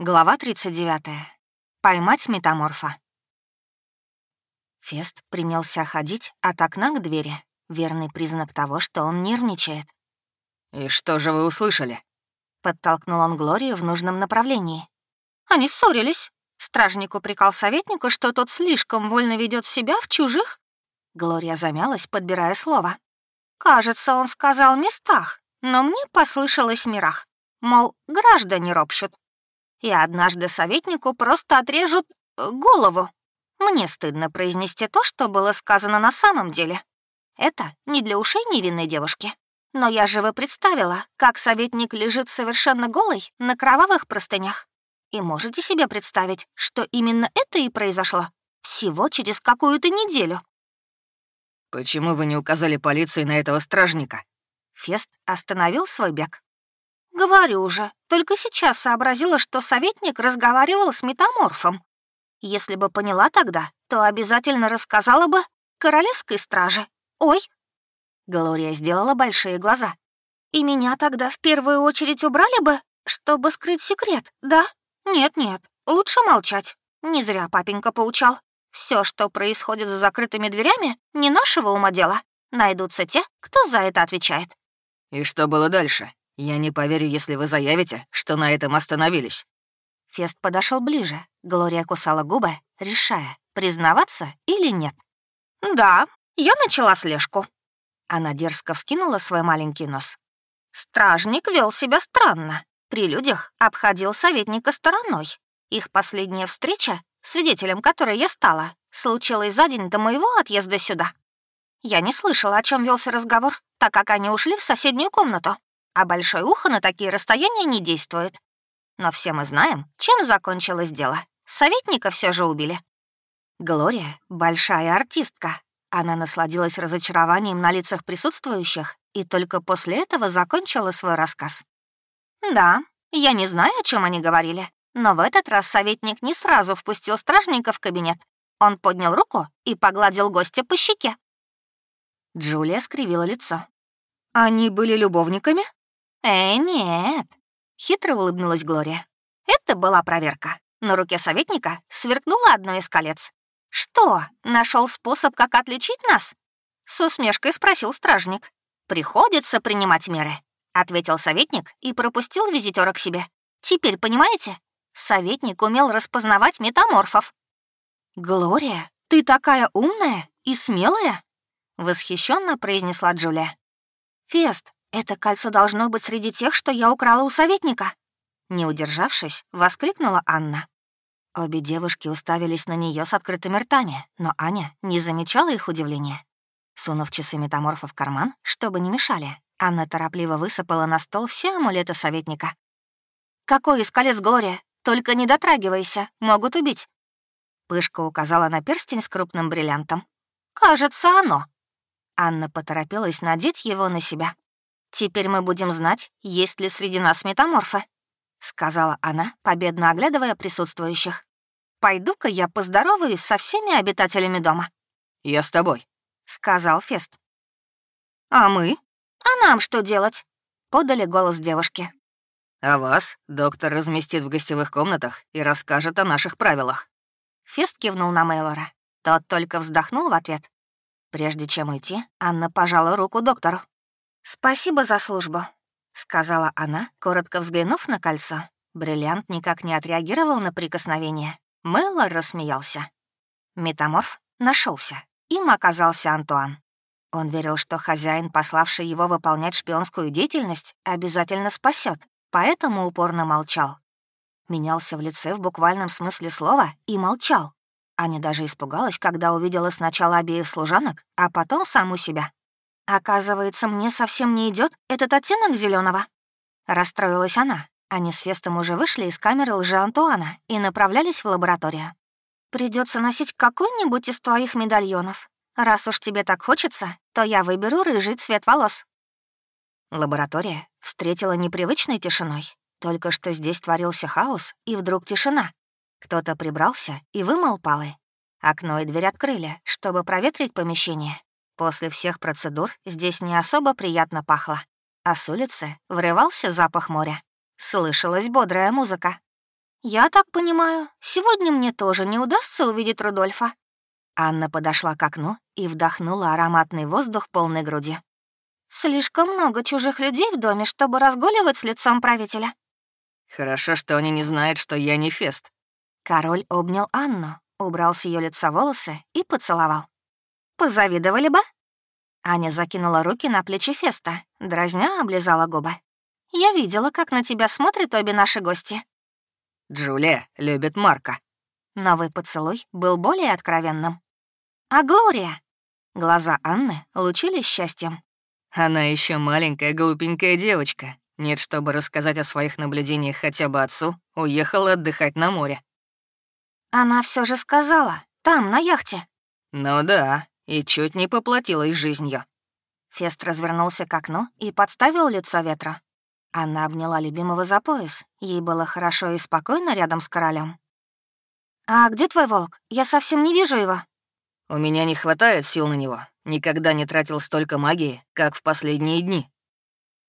Глава 39. Поймать метаморфа. Фест принялся ходить от окна к двери. Верный признак того, что он нервничает. «И что же вы услышали?» Подтолкнул он Глорию в нужном направлении. Они ссорились. Стражник упрекал советника, что тот слишком вольно ведет себя в чужих. Глория замялась, подбирая слово. «Кажется, он сказал местах, но мне послышалось мирах. Мол, граждане ропщут, и однажды советнику просто отрежут э, голову. Мне стыдно произнести то, что было сказано на самом деле. Это не для ушей невинной девушки. Но я живо представила, как советник лежит совершенно голый на кровавых простынях. И можете себе представить, что именно это и произошло всего через какую-то неделю. «Почему вы не указали полиции на этого стражника?» Фест остановил свой бег. «Говорю же, только сейчас сообразила, что советник разговаривал с метаморфом. Если бы поняла тогда, то обязательно рассказала бы королевской страже. Ой!» Глория сделала большие глаза. «И меня тогда в первую очередь убрали бы, чтобы скрыть секрет, да? Нет-нет, лучше молчать. Не зря папенька поучал. Все, что происходит за закрытыми дверями, не нашего ума дело. Найдутся те, кто за это отвечает». «И что было дальше?» «Я не поверю, если вы заявите, что на этом остановились». Фест подошел ближе. Глория кусала губы, решая, признаваться или нет. «Да, я начала слежку». Она дерзко вскинула свой маленький нос. Стражник вел себя странно. При людях обходил советника стороной. Их последняя встреча, свидетелем которой я стала, случилась за день до моего отъезда сюда. Я не слышала, о чем велся разговор, так как они ушли в соседнюю комнату а большое ухо на такие расстояния не действует. Но все мы знаем, чем закончилось дело. Советника все же убили. Глория — большая артистка. Она насладилась разочарованием на лицах присутствующих и только после этого закончила свой рассказ. «Да, я не знаю, о чем они говорили, но в этот раз советник не сразу впустил стражника в кабинет. Он поднял руку и погладил гостя по щеке. Джулия скривила лицо. «Они были любовниками?» «Э, нет», — хитро улыбнулась Глория. «Это была проверка. На руке советника сверкнуло одно из колец. Что, нашел способ, как отличить нас?» С усмешкой спросил стражник. «Приходится принимать меры», — ответил советник и пропустил визитера к себе. «Теперь понимаете? Советник умел распознавать метаморфов». «Глория, ты такая умная и смелая?» — восхищенно произнесла Джулия. «Фест, «Это кольцо должно быть среди тех, что я украла у советника!» Не удержавшись, воскликнула Анна. Обе девушки уставились на нее с открытыми ртами, но Аня не замечала их удивления. Сунув часы метаморфа в карман, чтобы не мешали, Анна торопливо высыпала на стол все амулеты советника. «Какой из колец Глория? Только не дотрагивайся, могут убить!» Пышка указала на перстень с крупным бриллиантом. «Кажется, оно!» Анна поторопилась надеть его на себя. «Теперь мы будем знать, есть ли среди нас метаморфы», — сказала она, победно оглядывая присутствующих. «Пойду-ка я поздороваюсь со всеми обитателями дома». «Я с тобой», — сказал Фест. «А мы? А нам что делать?» — подали голос девушки. «А вас доктор разместит в гостевых комнатах и расскажет о наших правилах». Фест кивнул на Мейлора. Тот только вздохнул в ответ. Прежде чем уйти, Анна пожала руку доктору. «Спасибо за службу», — сказала она, коротко взглянув на кольцо. Бриллиант никак не отреагировал на прикосновение. Мэллор рассмеялся. Метаморф нашелся. Им оказался Антуан. Он верил, что хозяин, пославший его выполнять шпионскую деятельность, обязательно спасет, поэтому упорно молчал. Менялся в лице в буквальном смысле слова и молчал. Аня даже испугалась, когда увидела сначала обеих служанок, а потом саму себя. Оказывается, мне совсем не идет этот оттенок зеленого. Расстроилась она. Они с Фестом уже вышли из камеры лжи Антуана и направлялись в лабораторию. Придется носить какой-нибудь из твоих медальонов. Раз уж тебе так хочется, то я выберу рыжий цвет волос. Лаборатория встретила непривычной тишиной. Только что здесь творился хаос, и вдруг тишина. Кто-то прибрался и вымыл палы. Окно и дверь открыли, чтобы проветрить помещение, После всех процедур здесь не особо приятно пахло, а с улицы врывался запах моря. Слышалась бодрая музыка. «Я так понимаю, сегодня мне тоже не удастся увидеть Рудольфа». Анна подошла к окну и вдохнула ароматный воздух полной груди. «Слишком много чужих людей в доме, чтобы разгуливать с лицом правителя». «Хорошо, что они не знают, что я не Фест». Король обнял Анну, убрал с ее лица волосы и поцеловал. «Позавидовали бы?» Аня закинула руки на плечи Феста, дразня облизала губы. «Я видела, как на тебя смотрят обе наши гости». Джулия любит Марка». Новый поцелуй был более откровенным. «А Глория?» Глаза Анны лучились счастьем. «Она еще маленькая глупенькая девочка. Нет, чтобы рассказать о своих наблюдениях хотя бы отцу, уехала отдыхать на море». «Она все же сказала, там, на яхте». «Ну да, и чуть не поплатилась жизнью». Фест развернулся к окну и подставил лицо ветра. Она обняла любимого за пояс. Ей было хорошо и спокойно рядом с королем. «А где твой волк? Я совсем не вижу его». «У меня не хватает сил на него. Никогда не тратил столько магии, как в последние дни».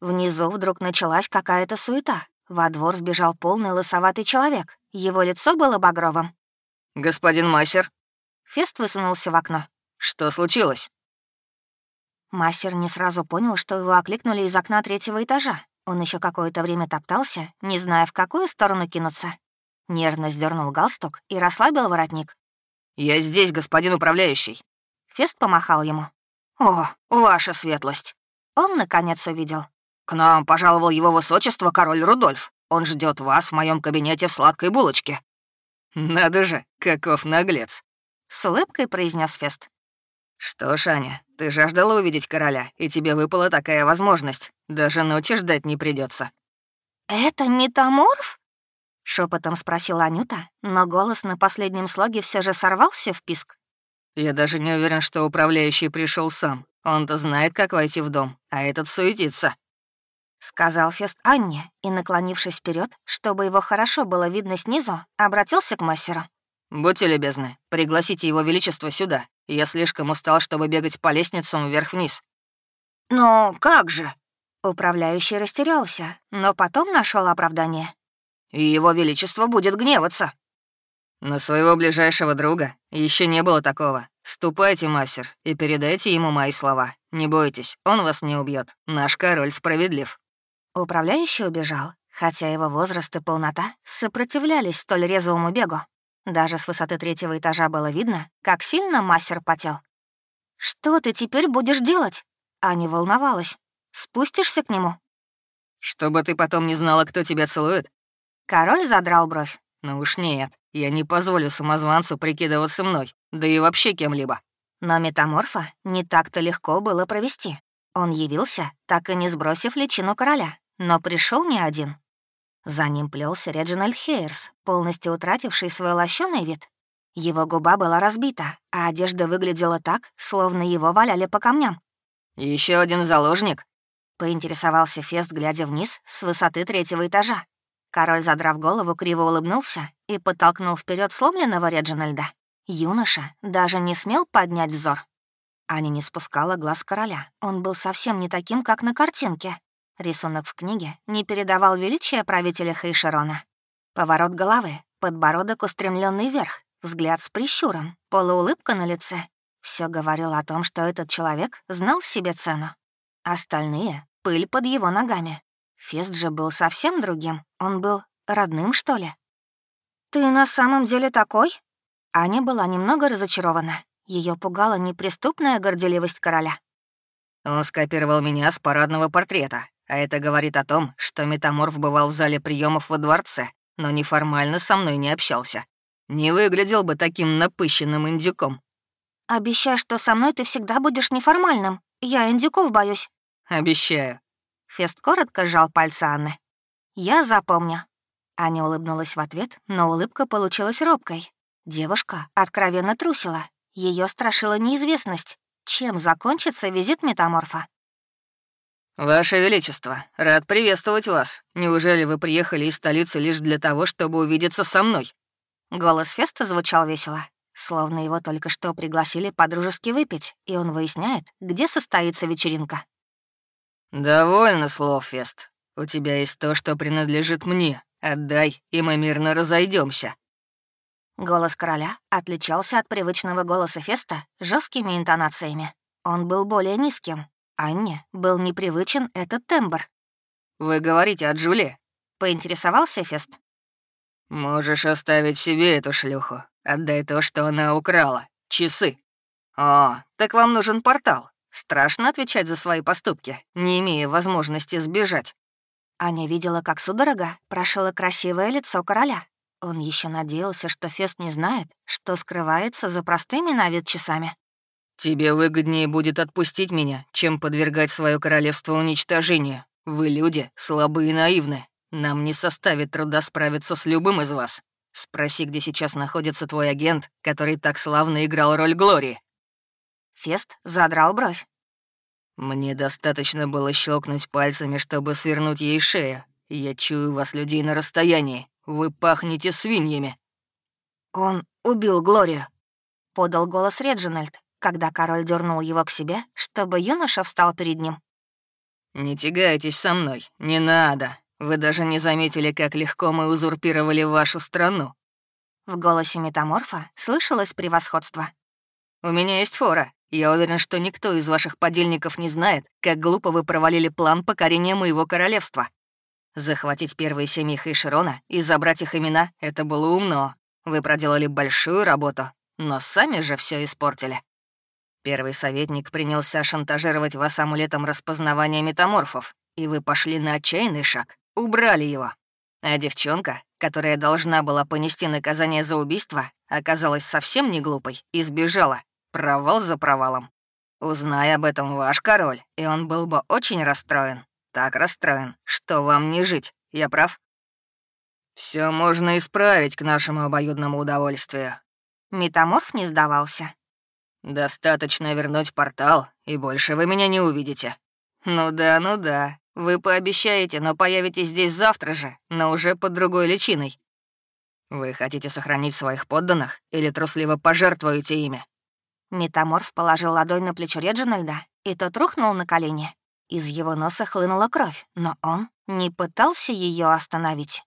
Внизу вдруг началась какая-то суета. Во двор вбежал полный лысоватый человек. Его лицо было багровым. «Господин Мастер». Фест высунулся в окно. «Что случилось?» Мастер не сразу понял, что его окликнули из окна третьего этажа. Он еще какое-то время топтался, не зная, в какую сторону кинуться. Нервно сдернул галстук и расслабил воротник. «Я здесь, господин управляющий». Фест помахал ему. «О, ваша светлость!» Он, наконец, увидел. «К нам пожаловал его высочество, король Рудольф. Он ждет вас в моем кабинете в сладкой булочке». «Надо же, каков наглец!» С улыбкой произнес Фест. «Что ж, Аня, ты жаждала увидеть короля, и тебе выпала такая возможность. Даже ночи ждать не придется. «Это метаморф?» — шепотом спросила Анюта, но голос на последнем слоге все же сорвался в писк. «Я даже не уверен, что управляющий пришел сам. Он-то знает, как войти в дом, а этот суетится». — сказал Фест Анне и, наклонившись вперед, чтобы его хорошо было видно снизу, обратился к мастеру. «Будьте любезны, пригласите его величество сюда. Я слишком устал, чтобы бегать по лестницам вверх-вниз». «Но как же?» Управляющий растерялся, но потом нашел оправдание. «И его величество будет гневаться». «На своего ближайшего друга еще не было такого. Ступайте, мастер, и передайте ему мои слова. Не бойтесь, он вас не убьет. Наш король справедлив». Управляющий убежал, хотя его возраст и полнота сопротивлялись столь резвому бегу. Даже с высоты третьего этажа было видно, как сильно мастер потел. «Что ты теперь будешь делать?» Аня волновалась. «Спустишься к нему?» «Чтобы ты потом не знала, кто тебя целует?» Король задрал бровь. «Ну уж нет, я не позволю самозванцу прикидываться мной, да и вообще кем-либо». Но метаморфа не так-то легко было провести. Он явился, так и не сбросив личину короля, но пришел не один. За ним плелся Реджинальд Хейерс, полностью утративший свой лощеный вид. Его губа была разбита, а одежда выглядела так, словно его валяли по камням. Еще один заложник?» — поинтересовался Фест, глядя вниз с высоты третьего этажа. Король, задрав голову, криво улыбнулся и подтолкнул вперед сломленного Реджинальда. Юноша даже не смел поднять взор. Аня не спускала глаз короля. Он был совсем не таким, как на картинке. Рисунок в книге не передавал величия правителя Хейшерона. Поворот головы, подбородок устремленный вверх, взгляд с прищуром, полуулыбка на лице. Все говорило о том, что этот человек знал себе цену. Остальные — пыль под его ногами. Фест же был совсем другим. Он был родным, что ли? «Ты на самом деле такой?» Аня была немного разочарована. Ее пугала неприступная горделивость короля. Он скопировал меня с парадного портрета, а это говорит о том, что метаморф бывал в зале приемов во дворце, но неформально со мной не общался. Не выглядел бы таким напыщенным индюком. «Обещай, что со мной ты всегда будешь неформальным. Я индюков боюсь». «Обещаю». Фест коротко сжал пальцы Анны. «Я запомню». Аня улыбнулась в ответ, но улыбка получилась робкой. Девушка откровенно трусила. Ее страшила неизвестность. Чем закончится визит метаморфа? «Ваше Величество, рад приветствовать вас. Неужели вы приехали из столицы лишь для того, чтобы увидеться со мной?» Голос Феста звучал весело, словно его только что пригласили подружески выпить, и он выясняет, где состоится вечеринка. «Довольно слов, Фест. У тебя есть то, что принадлежит мне, Отдай, и мы мирно разойдемся. Голос короля отличался от привычного голоса Феста жесткими интонациями. Он был более низким. Анне был непривычен этот тембр. «Вы говорите о Джуле?» — поинтересовался Фест. «Можешь оставить себе эту шлюху. Отдай то, что она украла. Часы». «О, так вам нужен портал. Страшно отвечать за свои поступки, не имея возможности сбежать». Аня видела, как судорога прошила красивое лицо короля. Он еще надеялся, что Фест не знает, что скрывается за простыми на вид часами. «Тебе выгоднее будет отпустить меня, чем подвергать свое королевство уничтожению. Вы люди слабые и наивны. Нам не составит труда справиться с любым из вас. Спроси, где сейчас находится твой агент, который так славно играл роль Глории». Фест задрал бровь. «Мне достаточно было щелкнуть пальцами, чтобы свернуть ей шею. Я чую вас, людей, на расстоянии. Вы пахнете свиньями». «Он убил Глорию», — подал голос Реджинальд, когда король дернул его к себе, чтобы юноша встал перед ним. «Не тягайтесь со мной, не надо. Вы даже не заметили, как легко мы узурпировали вашу страну». В голосе метаморфа слышалось превосходство. «У меня есть фора. Я уверен, что никто из ваших подельников не знает, как глупо вы провалили план покорения моего королевства. Захватить первые семьи Хейшерона и забрать их имена — это было умно. Вы проделали большую работу, но сами же все испортили. Первый советник принялся шантажировать вас амулетом распознавания метаморфов, и вы пошли на отчаянный шаг, убрали его. А девчонка, которая должна была понести наказание за убийство, оказалась совсем не глупой и сбежала. Провал за провалом. Узнай об этом ваш король, и он был бы очень расстроен. Так расстроен, что вам не жить. Я прав? Все можно исправить к нашему обоюдному удовольствию. Метаморф не сдавался. Достаточно вернуть портал, и больше вы меня не увидите. Ну да, ну да. Вы пообещаете, но появитесь здесь завтра же, но уже под другой личиной. Вы хотите сохранить своих подданных или трусливо пожертвуете ими? Метаморф положил ладонь на плечо Реджинальда, и тот рухнул на колени. Из его носа хлынула кровь, но он не пытался ее остановить.